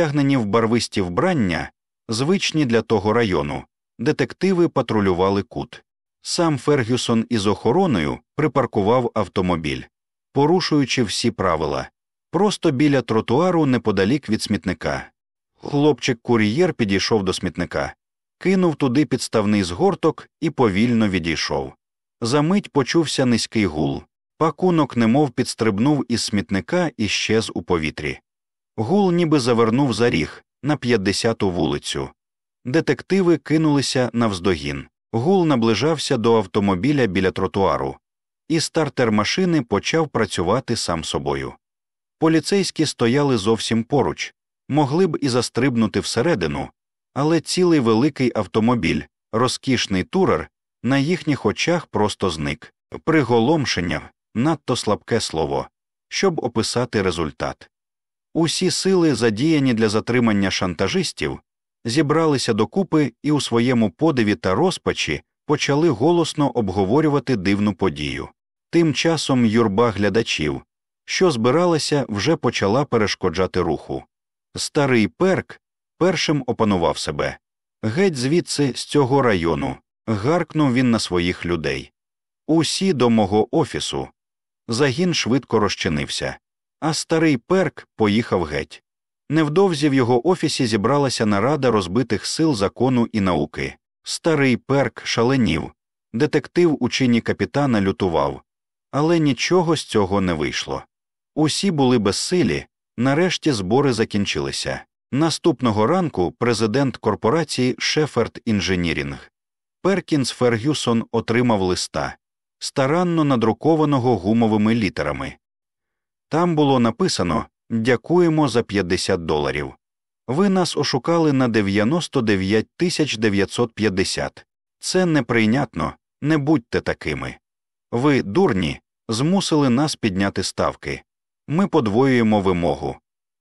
Одягнені в барвисті вбрання, звичні для того району, детективи патрулювали кут. Сам Фергюсон із охороною припаркував автомобіль, порушуючи всі правила, просто біля тротуару неподалік від смітника. Хлопчик кур'єр підійшов до смітника, кинув туди підставний згорток і повільно відійшов. Замить почувся низький гул. Пакунок немов підстрибнув із смітника і щез у повітрі. Гул ніби завернув за ріг на 50-ту вулицю. Детективи кинулися навздогін. Гул наближався до автомобіля біля тротуару, і стартер машини почав працювати сам собою. Поліцейські стояли зовсім поруч, могли б і застрибнути всередину, але цілий великий автомобіль, розкішний турер, на їхніх очах просто зник, приголомшення надто слабке слово, щоб описати результат. Усі сили, задіяні для затримання шантажистів, зібралися докупи і у своєму подиві та розпачі почали голосно обговорювати дивну подію. Тим часом юрба глядачів, що збиралася, вже почала перешкоджати руху. Старий перк першим опанував себе. Геть звідси з цього району. гаркнув він на своїх людей. Усі до мого офісу. Загін швидко розчинився, а старий перк поїхав геть. Невдовзі в його офісі зібралася нарада розбитих сил закону і науки. Старий перк шаленів, детектив у чині капітана лютував, але нічого з цього не вийшло. Усі були безсилі, нарешті збори закінчилися. Наступного ранку президент корпорації Шеферд Інженірінг Перкінс Фергюсон отримав листа, старанно надрукованого гумовими літерами. Там було написано Дякуємо за 50 доларів. Ви нас ошукали на 99 тисяч 950. Це неприйнятно, не будьте такими. Ви, дурні, змусили нас підняти ставки. Ми подвоюємо вимогу.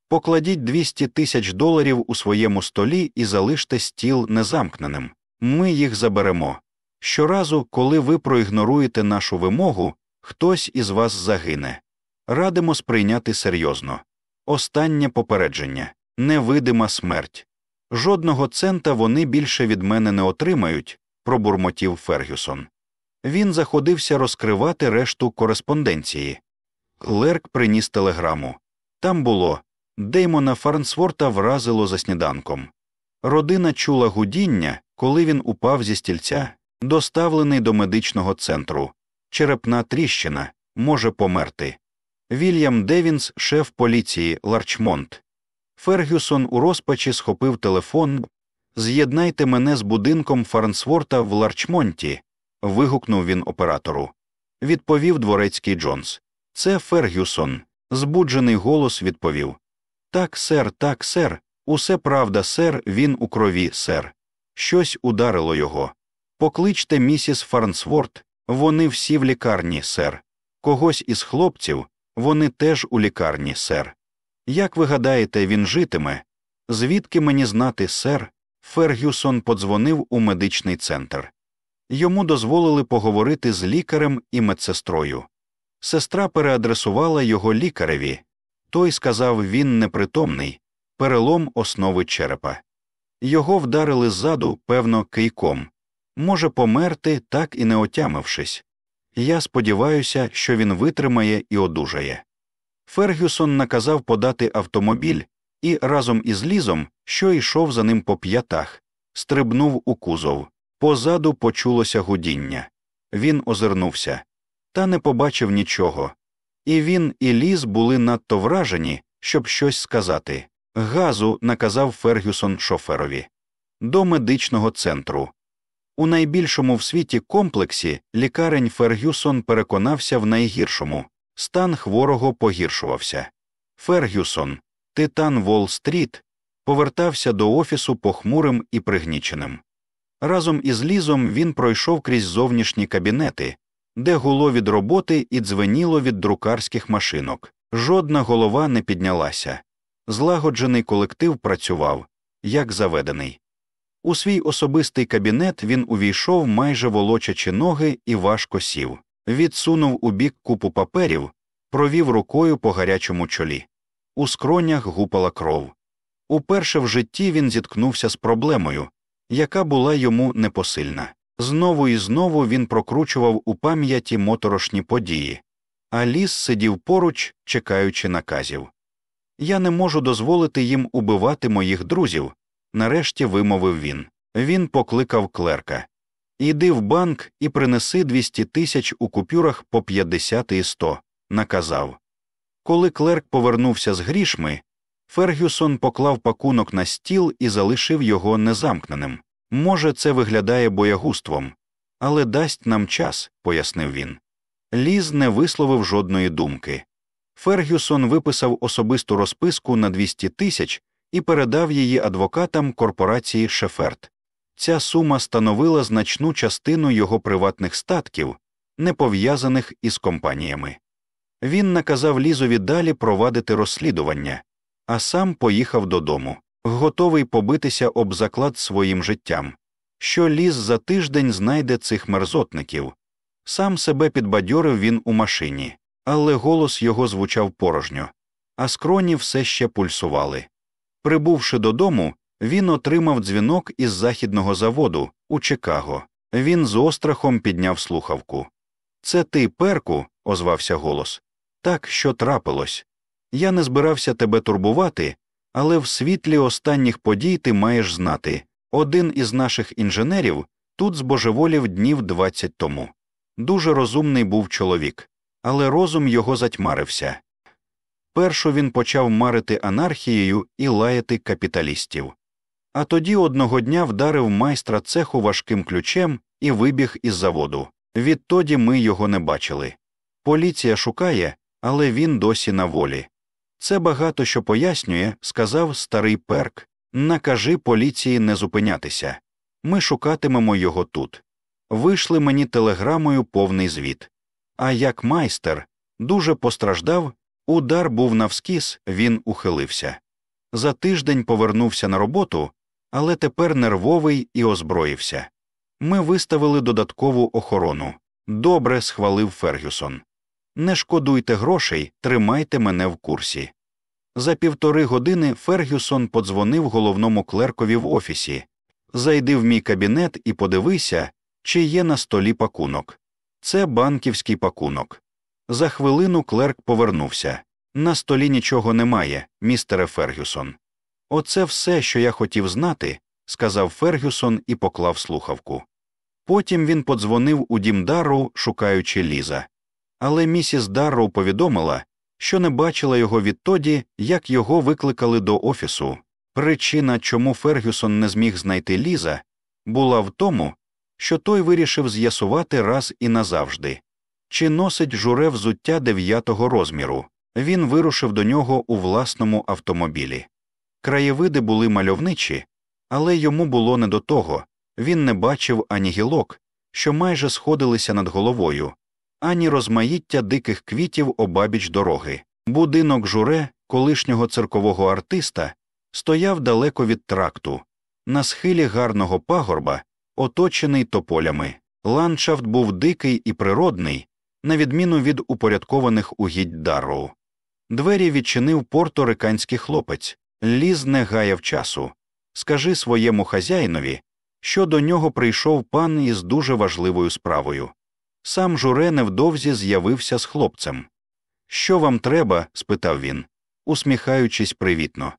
Покладіть 200 тисяч доларів у своєму столі і залиште стіл незамкненим. Ми їх заберемо. Щоразу, коли ви проігноруєте нашу вимогу, хтось із вас загине. Радимо сприйняти серйозно. Останнє попередження невидима смерть. Жодного цента вони більше від мене не отримають, пробурмотів Фергюсон. Він заходився розкривати решту кореспонденції. Лерк приніс телеграму. Там було Деймона Фарнсворта вразило за сніданком. Родина чула гудіння, коли він упав зі стільця, доставлений до медичного центру. Черепна тріщина може померти. Вільям Девінс, шеф поліції Ларчмонт. Фергюсон у розпачі схопив телефон. З'єднайте мене з будинком Фарнсворта в Ларчмонті. вигукнув він оператору. Відповів дворецький Джонс. Це Фергюсон. Збуджений голос відповів Так, сер, так, сер. Усе правда, сер, він у крові, сер. Щось ударило його. Покличте місіс Фарнсворт, вони всі в лікарні, сер. Когось із хлопців, вони теж у лікарні, сер. Як ви гадаєте, він житиме? Звідки мені знати, сер? Фергюсон подзвонив у медичний центр. Йому дозволили поговорити з лікарем і медсестрою. Сестра переадресувала його лікареві. Той сказав він непритомний, перелом основи черепа. Його вдарили ззаду, певно, кийком. Може померти, так і не отямившись. Я сподіваюся, що він витримає і одужає. Фергюсон наказав подати автомобіль і разом із лізом, що йшов за ним по п'ятах, стрибнув у кузов. Позаду почулося гудіння. Він озирнувся, та не побачив нічого. І він, і ліз були надто вражені, щоб щось сказати. Газу наказав Фергюсон шоферові. До медичного центру. У найбільшому в світі комплексі лікарень Фергюсон переконався в найгіршому стан хворого погіршувався. Фергюсон, титан Волл-стріт, повертався до офісу похмурим і пригніченим. Разом із лізом він пройшов крізь зовнішні кабінети, де гуло від роботи і дзвеніло від друкарських машинок. Жодна голова не піднялася. Злагоджений колектив працював, як заведений. У свій особистий кабінет він увійшов майже волочачи ноги і важко сів, відсунув у бік купу паперів, провів рукою по гарячому чолі. У скронях гупала кров. Уперше в житті він зіткнувся з проблемою, яка була йому непосильна. Знову і знову він прокручував у пам'яті моторошні події, а ліс сидів поруч, чекаючи наказів. Я не можу дозволити їм убивати моїх друзів, нарешті вимовив він. Він покликав клерка Іди в банк і принеси 200 тисяч у купюрах по 50 і 100», – наказав. Коли клерк повернувся з грішми, Фергюсон поклав пакунок на стіл і залишив його незамкненим. Може, це виглядає боягуством, але дасть нам час, пояснив він. Ліз не висловив жодної думки. Фергюсон виписав особисту розписку на 200 тисяч і передав її адвокатам корпорації Шеферт. Ця сума становила значну частину його приватних статків, не пов'язаних із компаніями. Він наказав Лізові далі провадити розслідування, а сам поїхав додому, готовий побитися об заклад своїм життям, що ліз за тиждень знайде цих мерзотників. Сам себе підбадьорив він у машині, але голос його звучав порожньо, а скроні все ще пульсували. Прибувши додому, він отримав дзвінок із західного заводу у Чикаго. Він з острахом підняв слухавку. Це ти, перку, озвався голос. Так, що трапилось. Я не збирався тебе турбувати, але в світлі останніх подій ти маєш знати один із наших інженерів тут збожеволів днів двадцять тому. Дуже розумний був чоловік, але розум його затьмарився. Першу він почав марити анархією і лаяти капіталістів. А тоді одного дня вдарив майстра цеху важким ключем і вибіг із заводу. Відтоді ми його не бачили. Поліція шукає, але він досі на волі. Це багато що пояснює, сказав старий перк. Накажи поліції не зупинятися. Ми шукатимемо його тут. Вийшли мені телеграмою повний звіт. А як майстер дуже постраждав, удар був навскіз, він ухилився. За тиждень повернувся на роботу, але тепер нервовий і озброївся. Ми виставили додаткову охорону. Добре, схвалив Фергюсон. Не шкодуйте грошей, тримайте мене в курсі. За півтори години Фергюсон подзвонив головному клеркові в офісі Зайди в мій кабінет і подивися, чи є на столі пакунок. Це банківський пакунок. За хвилину клерк повернувся. На столі нічого немає, містере Фергюсон. Оце все, що я хотів знати, сказав Фергюсон і поклав слухавку. Потім він подзвонив у дім Дарроу, шукаючи ліза. Але місіс Дарроу повідомила, що не бачила його відтоді, як його викликали до офісу. Причина, чому Фергюсон не зміг знайти ліза, була в тому, що той вирішив з'ясувати раз і назавжди, чи носить журе взуття дев'ятого розміру. Він вирушив до нього у власному автомобілі. Краєвиди були мальовничі, але йому було не до того він не бачив ані гілок, що майже сходилися над головою, ані розмаїття диких квітів обабіч дороги. Будинок журе, колишнього циркового артиста, стояв далеко від тракту, на схилі гарного пагорба, оточений тополями. Ландшафт був дикий і природний, на відміну від упорядкованих угідь Дарроу. Двері відчинив порториканський хлопець, ліз не гаяв часу. Скажи своєму хазяїнові, що до нього прийшов пан із дуже важливою справою. Сам журе невдовзі з'явився з хлопцем. Що вам треба? спитав він, усміхаючись привітно.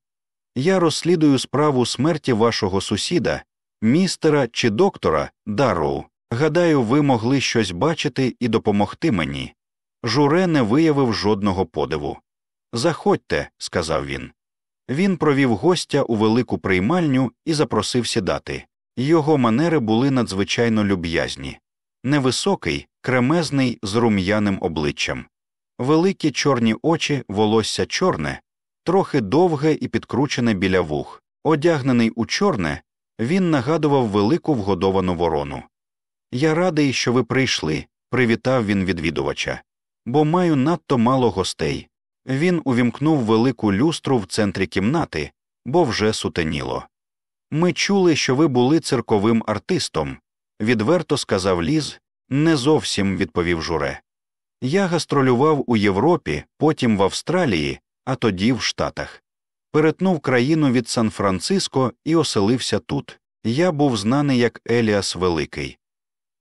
Я розслідую справу смерті вашого сусіда, містера чи доктора Дарроу. Гадаю, ви могли щось бачити і допомогти мені. Журе не виявив жодного подиву. Заходьте, сказав він. Він провів гостя у велику приймальню і запросив сідати. Його манери були надзвичайно люб'язні, невисокий, кремезний з рум'яним обличчям, великі чорні очі, волосся чорне, трохи довге і підкручене біля вух. Одягнений у чорне, він нагадував велику вгодовану ворону. Я радий, що ви прийшли, привітав він відвідувача, бо маю надто мало гостей. Він увімкнув велику люстру в центрі кімнати, бо вже сутеніло. Ми чули, що ви були цирковим артистом, відверто сказав Ліз, не зовсім відповів журе. Я гастролював у Європі, потім в Австралії, а тоді в Штатах. перетнув країну від Сан-Франциско і оселився тут. Я був знаний як Еліас Великий.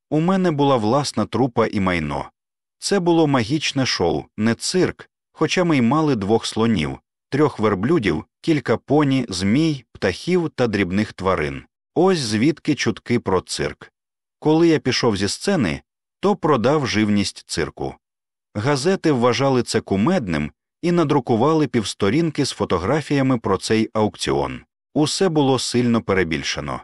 У мене була власна трупа і майно. Це було магічне шоу, не цирк, хоча ми й мали двох слонів, трьох верблюдів, кілька поні, змій, птахів та дрібних тварин. Ось звідки чутки про цирк. Коли я пішов зі сцени, то продав живність цирку. Газети вважали це кумедним і надрукували півсторінки з фотографіями про цей аукціон. Усе було сильно перебільшено.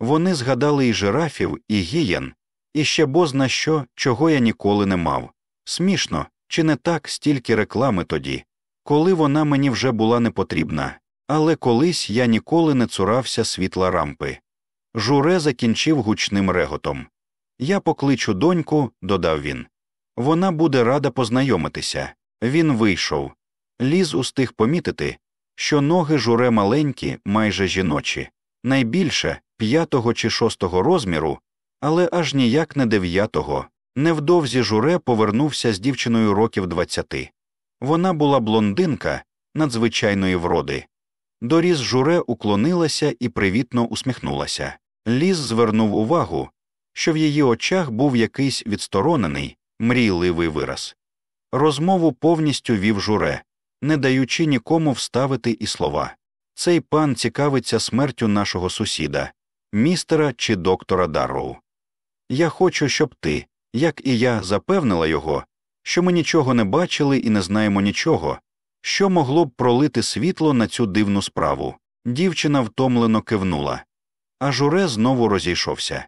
Вони згадали і жирафів, і гієн, і ще бозна що, чого я ніколи не мав. Смішно, чи не так стільки реклами тоді, коли вона мені вже була не потрібна, але колись я ніколи не цурався світла рампи. Журе закінчив гучним реготом. Я покличу доньку, додав він. Вона буде рада познайомитися. Він вийшов. Ліз устиг помітити, що ноги журе маленькі, майже жіночі, найбільше п'ятого чи шостого розміру, але аж ніяк не дев'ятого. Невдовзі журе повернувся з дівчиною років двадцяти. Вона була блондинка надзвичайної вроди. Доріз журе уклонилася і привітно усміхнулася. Ліз звернув увагу, що в її очах був якийсь відсторонений, мрійливий вираз. Розмову повністю вів журе, не даючи нікому вставити і слова. Цей пан цікавиться смертю нашого сусіда, містера чи доктора Дарроу. Я хочу, щоб ти, як і я, запевнила його, що ми нічого не бачили і не знаємо нічого, що могло б пролити світло на цю дивну справу. Дівчина втомлено кивнула. А журе знову розійшовся.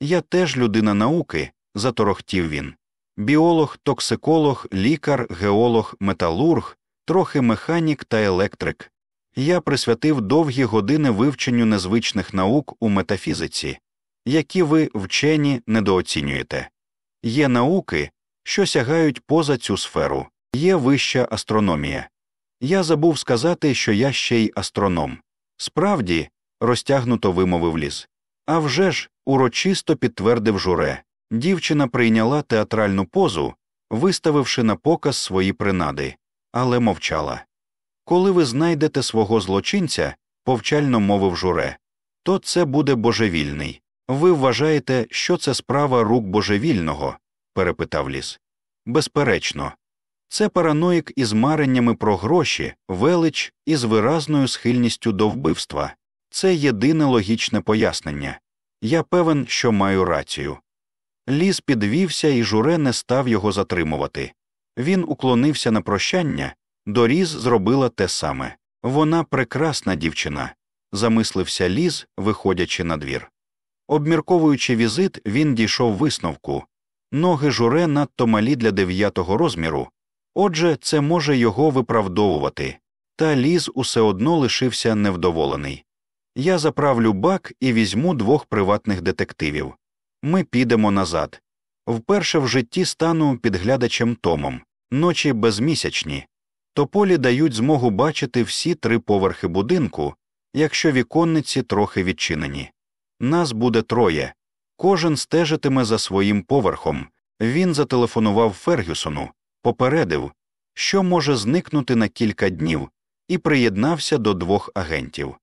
Я теж людина науки, заторохтів він. Біолог, токсиколог, лікар, геолог, металург, трохи механік та електрик. Я присвятив довгі години вивченню незвичних наук у метафізиці, які ви вчені недооцінюєте. Є науки, що сягають поза цю сферу, є вища астрономія. Я забув сказати, що я ще й астроном. Справді, розтягнуто вимовив ліс. А вже ж, урочисто підтвердив журе. Дівчина прийняла театральну позу, виставивши на показ свої принади, але мовчала. Коли ви знайдете свого злочинця, повчально мовив журе, то це буде божевільний. Ви вважаєте, що це справа рук божевільного? перепитав ліс. Безперечно, це параноїк із мареннями про гроші, велич і з виразною схильністю до вбивства. Це єдине логічне пояснення. Я певен, що маю рацію. Ліс підвівся, і журе не став його затримувати. Він уклонився на прощання, доріз зробила те саме. Вона прекрасна дівчина, замислився ліс, виходячи на двір. Обмірковуючи візит, він дійшов висновку ноги журе надто малі для дев'ятого розміру, отже, це може його виправдовувати, та ліз усе одно лишився невдоволений. Я заправлю бак і візьму двох приватних детективів. Ми підемо назад. Вперше в житті стану підглядачем Томом, ночі безмісячні. Тополі дають змогу бачити всі три поверхи будинку, якщо віконниці трохи відчинені. Нас буде троє. Кожен стежитиме за своїм поверхом. Він зателефонував Фергюсону, попередив, що може зникнути на кілька днів, і приєднався до двох агентів.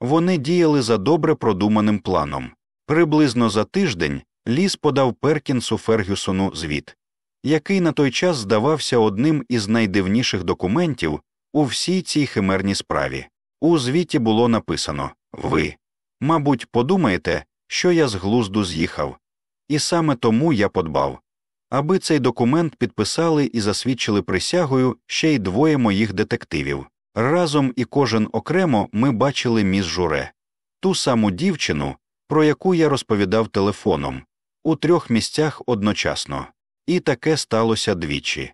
Вони діяли за добре продуманим планом. Приблизно за тиждень ліс подав Перкінсу Фергюсону звіт, який на той час здавався одним із найдивніших документів у всій цій химерній справі. У звіті було написано Ви, мабуть, подумаєте, що я з глузду з'їхав, і саме тому я подбав. Аби цей документ підписали і засвідчили присягою ще й двоє моїх детективів. Разом і кожен окремо ми бачили міс журе, ту саму дівчину, про яку я розповідав телефоном, у трьох місцях одночасно, і таке сталося двічі.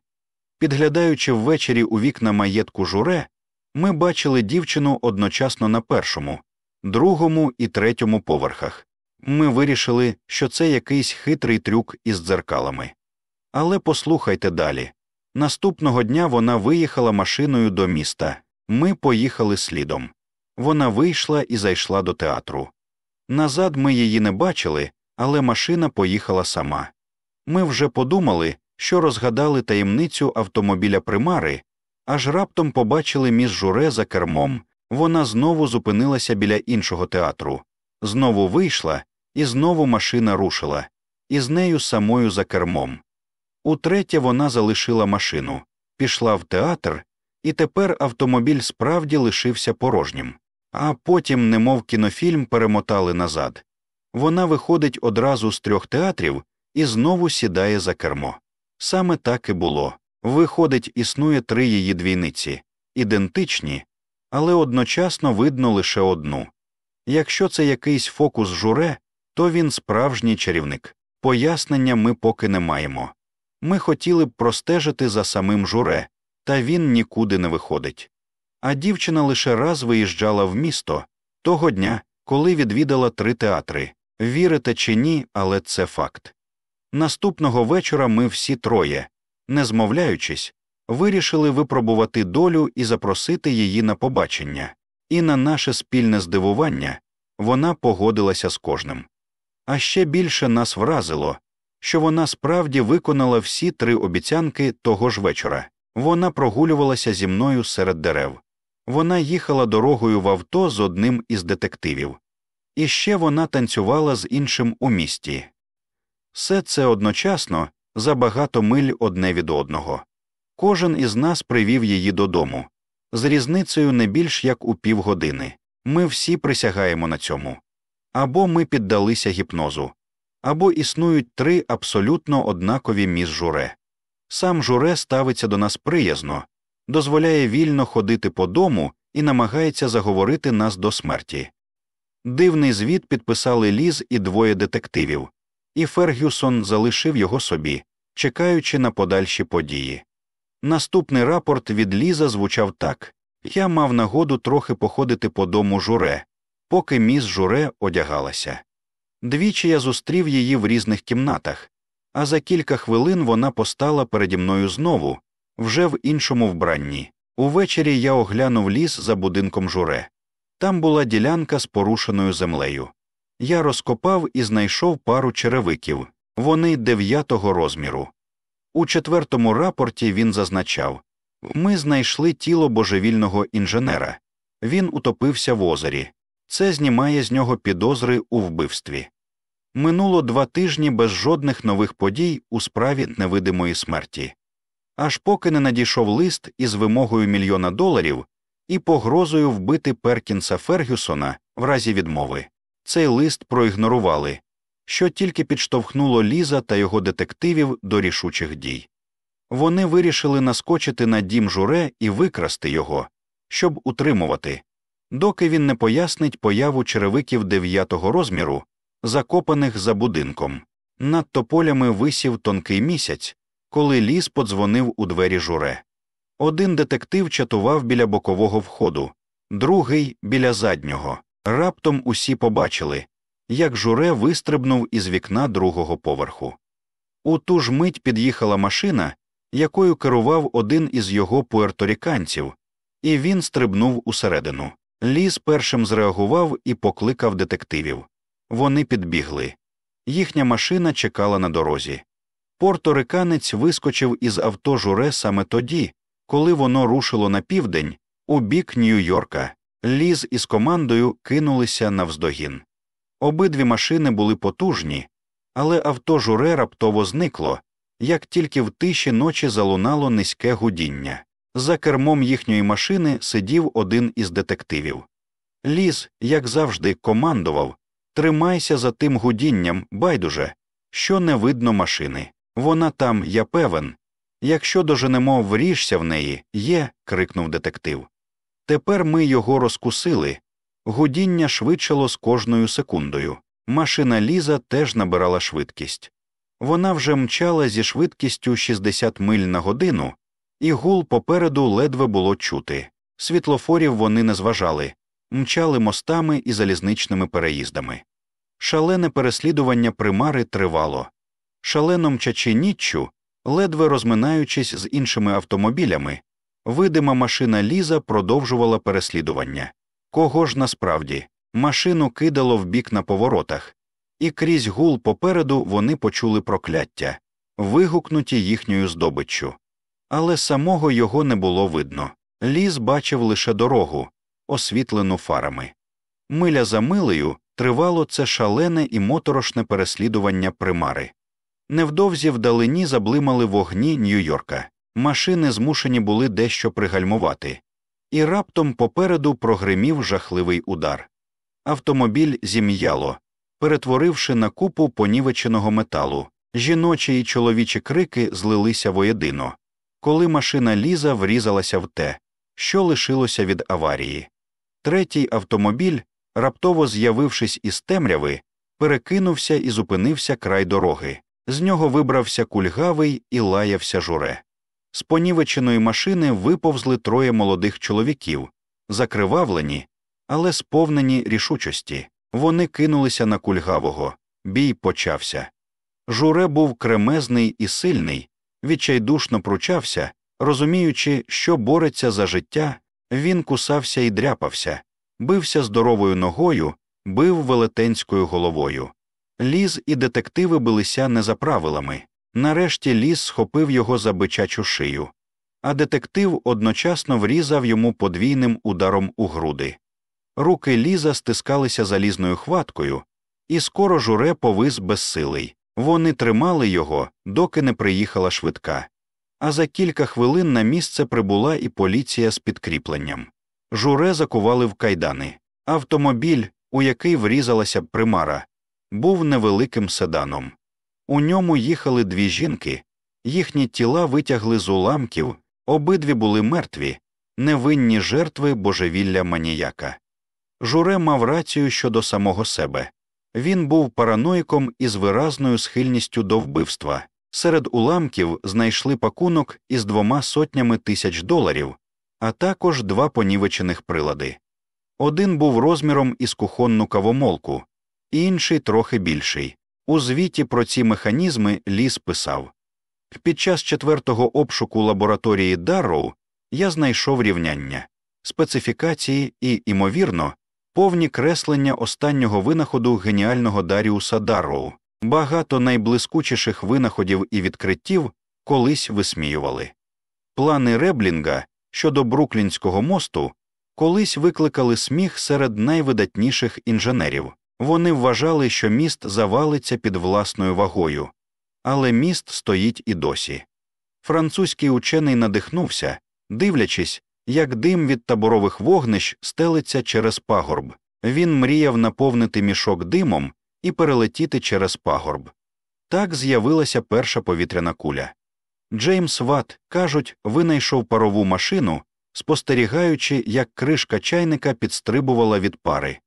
Підглядаючи ввечері у вікна маєтку журе, ми бачили дівчину одночасно на першому, другому і третьому поверхах. Ми вирішили, що це якийсь хитрий трюк із дзеркалами. Але послухайте далі наступного дня вона виїхала машиною до міста. Ми поїхали слідом. Вона вийшла і зайшла до театру. Назад ми її не бачили, але машина поїхала сама. Ми вже подумали, що розгадали таємницю автомобіля примари, аж раптом побачили міс журе за кермом, Вона знову зупинилася біля іншого театру, знову вийшла, і знову машина рушила, і з нею самою за кермом. Утретє вона залишила машину, пішла в театр, і тепер автомобіль справді лишився порожнім, а потім, немов кінофільм, перемотали назад. Вона виходить одразу з трьох театрів і знову сідає за кермо. Саме так і було. Виходить, існує три її двійниці, ідентичні, але одночасно видно лише одну. Якщо це якийсь фокус журе, то він справжній чарівник. Пояснення ми поки не маємо. Ми хотіли б простежити за самим журе, та він нікуди не виходить. А дівчина лише раз виїжджала в місто того дня, коли відвідала три театри. Вірите чи ні, але це факт. Наступного вечора ми всі троє, не змовляючись, вирішили випробувати долю і запросити її на побачення, і на наше спільне здивування вона погодилася з кожним. А ще більше нас вразило, що вона справді виконала всі три обіцянки того ж вечора. Вона прогулювалася зі мною серед дерев. Вона їхала дорогою в авто з одним із детективів. І ще вона танцювала з іншим у місті. Все це одночасно за багато миль одне від одного. Кожен із нас привів її додому, з різницею не більш як у півгодини. Ми всі присягаємо на цьому. Або ми піддалися гіпнозу, або існують три абсолютно однакові міс журе. Сам журе ставиться до нас приязно, дозволяє вільно ходити по дому і намагається заговорити нас до смерті. Дивний звіт підписали Ліз і двоє детективів, і Фергюсон залишив його собі, чекаючи на подальші події. Наступний рапорт від Ліза звучав так я мав нагоду трохи походити по дому журе, поки міс журе одягалася. Двічі я зустрів її в різних кімнатах, а за кілька хвилин вона постала переді мною знову, вже в іншому вбранні. Увечері я оглянув ліс за будинком журе. Там була ділянка з порушеною землею. Я розкопав і знайшов пару черевиків, вони дев'ятого розміру. У четвертому рапорті він зазначав ми знайшли тіло божевільного інженера. Він утопився в озері. Це знімає з нього підозри у вбивстві. Минуло два тижні без жодних нових подій у справі невидимої смерті. Аж поки не надійшов лист із вимогою мільйона доларів і погрозою вбити Перкінса Фергюсона в разі відмови. Цей лист проігнорували, що тільки підштовхнуло Ліза та його детективів до рішучих дій. Вони вирішили наскочити на дім журе і викрасти його, щоб утримувати, доки він не пояснить появу черевиків дев'ятого розміру, закопаних за будинком. Над тополями висів тонкий місяць, коли ліс подзвонив у двері журе. Один детектив чатував біля бокового входу, другий біля заднього. Раптом усі побачили, як журе вистрибнув із вікна другого поверху. У ту ж мить під'їхала машина, якою керував один із його пуерторіканців, і він стрибнув усередину. Ліс першим зреагував і покликав детективів. Вони підбігли. Їхня машина чекала на дорозі. Порториканець вискочив із авто журе саме тоді, коли воно рушило на південь, у бік Нью-Йорка. Ліз із командою кинулися навздогін. Обидві машини були потужні, але авто журе раптово зникло, як тільки в тиші ночі залунало низьке гудіння. За кермом їхньої машини сидів один із детективів. Ліс, як завжди, командував Тримайся за тим гудінням, байдуже, що не видно машини. Вона там, я певен. Якщо доженемо, вріжся в неї, є. крикнув детектив. Тепер ми його розкусили. Гудіння швидшало з кожною секундою. Машина Ліза теж набирала швидкість. Вона вже мчала зі швидкістю 60 миль на годину, і гул попереду ледве було чути. Світлофорів вони не зважали, мчали мостами і залізничними переїздами. Шалене переслідування примари тривало. Шалено мчачи ніччю, ледве розминаючись з іншими автомобілями, видима машина Ліза продовжувала переслідування. Кого ж насправді машину кидало в бік на поворотах, і крізь гул попереду вони почули прокляття, вигукнуті їхньою здобиччю. Але самого його не було видно. Ліз бачив лише дорогу, освітлену фарами. Миля за милею тривало це шалене і моторошне переслідування примари. Невдовзі вдалині заблимали вогні Нью-Йорка. Машини змушені були дещо пригальмувати, і раптом попереду прогримів жахливий удар. Автомобіль зім'яло, перетворивши на купу понівеченого металу. Жіночі і чоловічі крики злилися воєдино, коли машина ліза врізалася в те, що лишилося від аварії. Третій автомобіль, раптово з'явившись із темряви, перекинувся і зупинився край дороги. З нього вибрався кульгавий і лаявся журе. З понівеченої машини виповзли троє молодих чоловіків, закривавлені, але сповнені рішучості. Вони кинулися на кульгавого. Бій почався. Журе був кремезний і сильний, відчайдушно пручався, розуміючи, що бореться за життя, він кусався і дряпався, бився здоровою ногою, бив велетенською головою. Ліз і детективи билися не за правилами. Нарешті ліс схопив його за бичачу шию, а детектив одночасно врізав йому подвійним ударом у груди. Руки ліза стискалися залізною хваткою, і скоро журе повис безсилий. Вони тримали його, доки не приїхала швидка. А за кілька хвилин на місце прибула і поліція з підкріпленням. Журе закували в кайдани. Автомобіль, у який врізалася примара, був невеликим седаном. У ньому їхали дві жінки, їхні тіла витягли з уламків, обидві були мертві, невинні жертви божевілля маніяка. Журе мав рацію щодо самого себе. Він був параноїком із виразною схильністю до вбивства. Серед уламків знайшли пакунок із двома сотнями тисяч доларів, а також два понівечених прилади. Один був розміром із кухонну кавомолку, інший трохи більший. У звіті про ці механізми ліс писав Під час четвертого обшуку лабораторії Дарроу я знайшов рівняння, специфікації і, імовірно, повні креслення останнього винаходу геніального Даріуса Дарроу. Багато найблискучіших винаходів і відкриттів колись висміювали. Плани Реблінга щодо Бруклінського мосту колись викликали сміх серед найвидатніших інженерів. Вони вважали, що міст завалиться під власною вагою, але міст стоїть і досі. Французький учений надихнувся, дивлячись, як дим від таборових вогнищ стелиться через пагорб. Він мріяв наповнити мішок димом і перелетіти через пагорб. Так з'явилася перша повітряна куля. Джеймс Ватт, кажуть, винайшов парову машину, спостерігаючи, як кришка чайника підстрибувала від пари.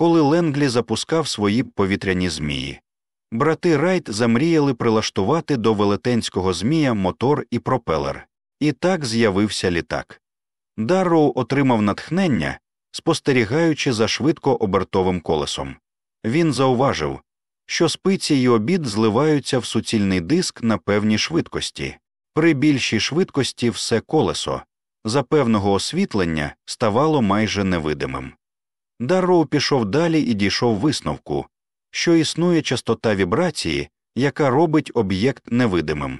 Коли Ленглі запускав свої повітряні змії. Брати Райт замріяли прилаштувати до велетенського змія мотор і пропелер, і так з'явився літак. Дарроу отримав натхнення, спостерігаючи за швидко обертовим колесом. Він зауважив, що спиці й обід зливаються в суцільний диск на певній швидкості, при більшій швидкості все колесо, за певного освітлення ставало майже невидимим. Дарроу пішов далі і дійшов висновку, що існує частота вібрації, яка робить об'єкт невидимим.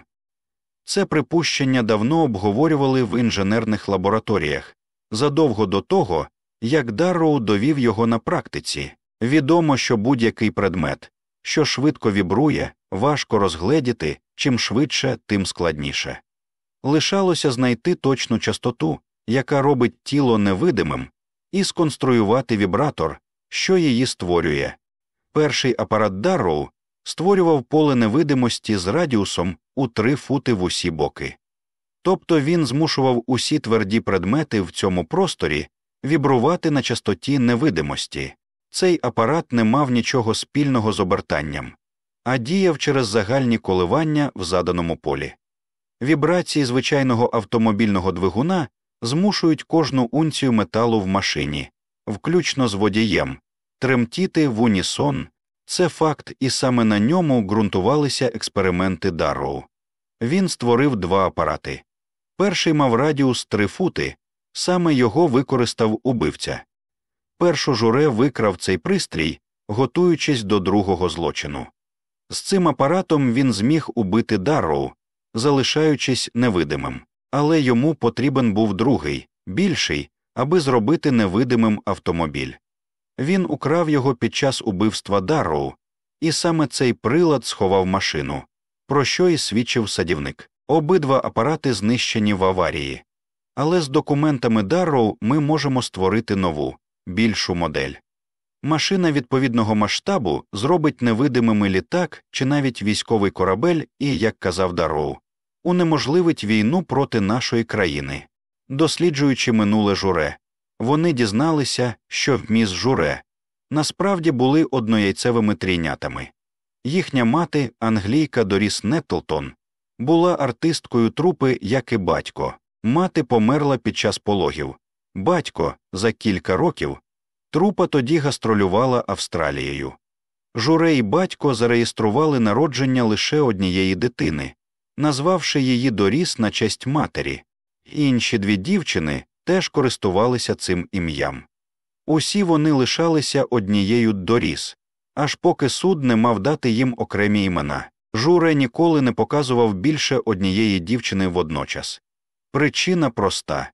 Це припущення давно обговорювали в інженерних лабораторіях задовго до того, як Дарроу довів його на практиці. Відомо, що будь-який предмет, що швидко вібрує, важко розгледіти, чим швидше, тим складніше. Лишалося знайти точну частоту, яка робить тіло невидимим, і сконструювати вібратор, що її створює. Перший апарат Дарроу створював поле невидимості з радіусом у три фути в усі боки. Тобто він змушував усі тверді предмети в цьому просторі вібрувати на частоті невидимості. Цей апарат не мав нічого спільного з обертанням, а діяв через загальні коливання в заданому полі. Вібрації звичайного автомобільного двигуна змушують кожну унцію металу в машині, включно з водієм, тремтіти в унісон. Це факт, і саме на ньому ґрунтувалися експерименти Дарроу. Він створив два апарати. Перший мав радіус три фути, саме його використав убивця. Першу журе викрав цей пристрій, готуючись до другого злочину. З цим апаратом він зміг убити Дарроу, залишаючись невидимим, але йому потрібен був другий, більший, аби зробити невидимим автомобіль. Він украв його під час убивства Дарроу, і саме цей прилад сховав машину, про що і свідчив садівник. Обидва апарати знищені в аварії. Але з документами Дарроу ми можемо створити нову, більшу модель. Машина відповідного масштабу зробить невидимими літак чи навіть військовий корабель і, як казав Дарроу, унеможливить війну проти нашої країни. Досліджуючи минуле журе, вони дізналися, що вміст журе насправді були однояйцевими трійнятами. Їхня мати, англійка Доріс Неттлтон, була артисткою трупи, як і батько. Мати померла під час пологів. Батько за кілька років трупа тоді гастролювала Австралією. Журе і батько зареєстрували народження лише однієї дитини, назвавши її Доріс на честь матері. Інші дві дівчини теж користувалися цим ім'ям. Усі вони лишалися однією Доріс, аж поки суд не мав дати їм окремі імена. Журе ніколи не показував більше однієї дівчини водночас. Причина проста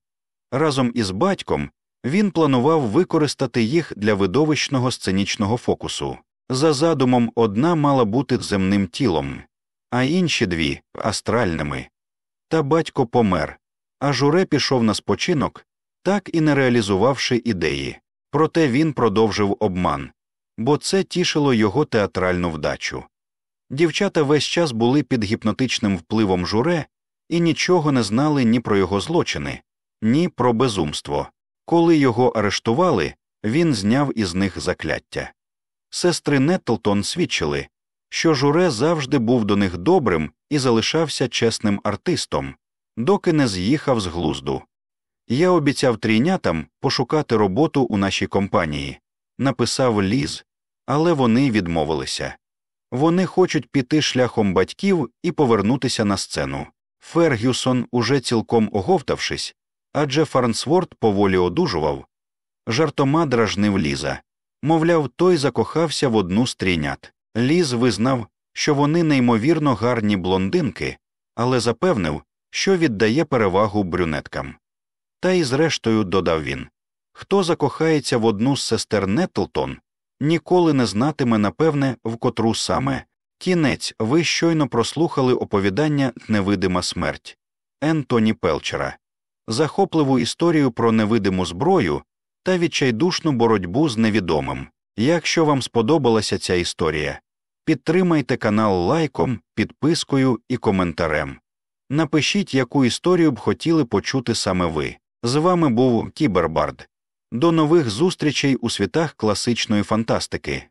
разом із батьком він планував використати їх для видовищного сценічного фокусу. За задумом, одна мала бути земним тілом, а інші дві астральними. Та батько помер, а журе пішов на спочинок, так і не реалізувавши ідеї. Проте він продовжив обман, бо це тішило його театральну вдачу. Дівчата весь час були під гіпнотичним впливом журе і нічого не знали ні про його злочини, ні про безумство. Коли його арештували, він зняв із них закляття. Сестри Неттлтон свідчили, що журе завжди був до них добрим і залишався чесним артистом, доки не з'їхав з глузду. Я обіцяв трійнятам пошукати роботу у нашій компанії, написав ліз, але вони відмовилися. Вони хочуть піти шляхом батьків і повернутися на сцену. Фергюсон, уже цілком оговтавшись, адже Фарнсворт поволі одужував, жартома дражнив ліза. Мовляв, той закохався в одну з трійнят. Ліз визнав, що вони неймовірно гарні блондинки, але запевнив, що віддає перевагу брюнеткам. Та й зрештою додав він хто закохається в одну з сестер Неттлтон, ніколи не знатиме, напевне, в котру саме. Кінець ви щойно прослухали оповідання Невидима смерть Ентоні Пелчера, захопливу історію про невидиму зброю та відчайдушну боротьбу з невідомим. Якщо вам сподобалася ця історія, підтримайте канал лайком, підпискою і коментарем. Напишіть, яку історію б хотіли почути саме ви. З вами був Кібербард. До нових зустрічей у світах класичної фантастики.